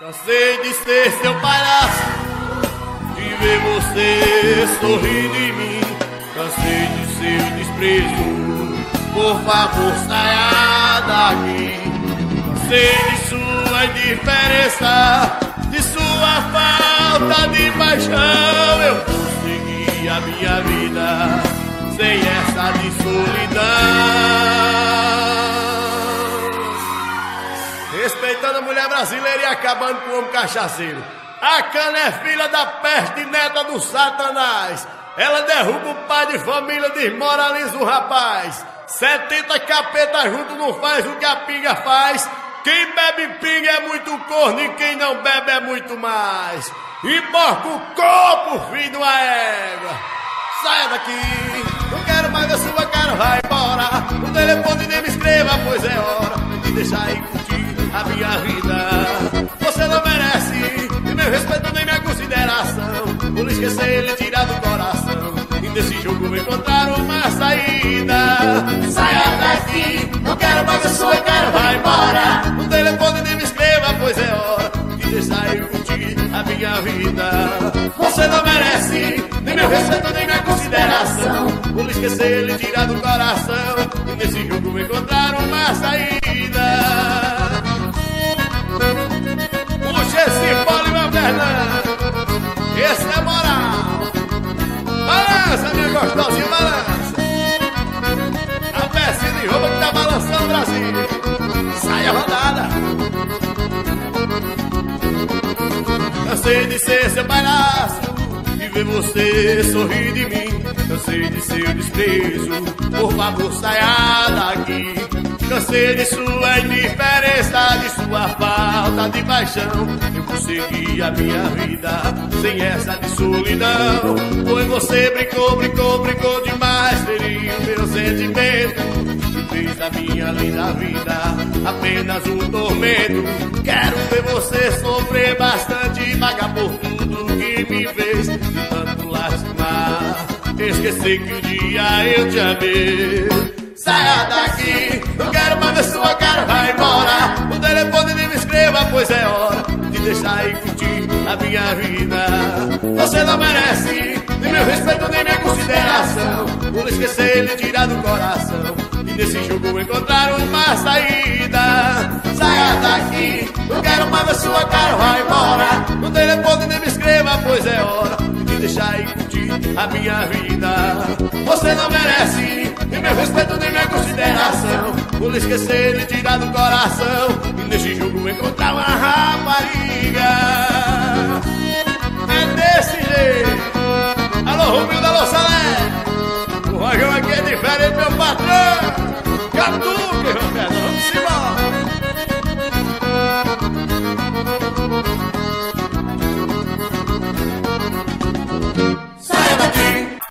Cansei de ser seu palhaço, de ver você sorrir de mim. Cansei de seu desprezo, por favor saia daqui. Cansei de sua indiferença, de sua falta de paixão. Eu consegui a minha vida sem essa de solidão. A mulher brasileira e acabando com o homem cachaceiro. A cana é filha da peste neta do satanás. Ela derruba o pai de família, desmoraliza o rapaz. 70 capetas junto não faz o que a pinga faz. Quem bebe pinga é muito corno e quem não bebe é muito mais. E porca o corpo, filho uma égua. Saia daqui, não quero mais ver sua cara, vai embora. O telefone nem me escreva, esquecer ele tirar do coração. E nesse jogo vou encontrar uma saída. Saia daqui, não quero mais a sua cara, vai embora. O telefone nem me escreva, pois é hora de deixar eu curtir a minha vida. Você não merece nem meu respeito nem minha consideração. Por esquecer ele tirar do coração. E nesse jogo vou encontrar uma saída. Cansei de ser seu palhaço e ver você sorrir de mim. Cansei de seu desprezo, por favor saia daqui. Cansei de sua indiferença, de sua falta de paixão. Eu consegui a minha vida sem essa de solidão. Foi você minha linda vida apenas um tormento. Quero ver você sofrer bastante e pagar por tudo que me fez. Tanto lastimar, esqueci que um dia eu te amei. Saia daqui, não quero mais ver sua cara, vai embora. O telefone nem me escreva, pois é hora de deixar e curtir a minha vida. Você não merece nem meu respeito, nem minha consideração. Por esquecer ele tirar do coração. E nesse jogo encontrar uma saída. Saia daqui, não quero mais ver sua cara, vai embora. O telefone nem me escreva, pois é hora de deixar e curtir a minha vida. Você não merece nem meu respeito, nem minha consideração. Por esquecer de tirar do coração. E nesse jogo encontrar uma rapariga. Da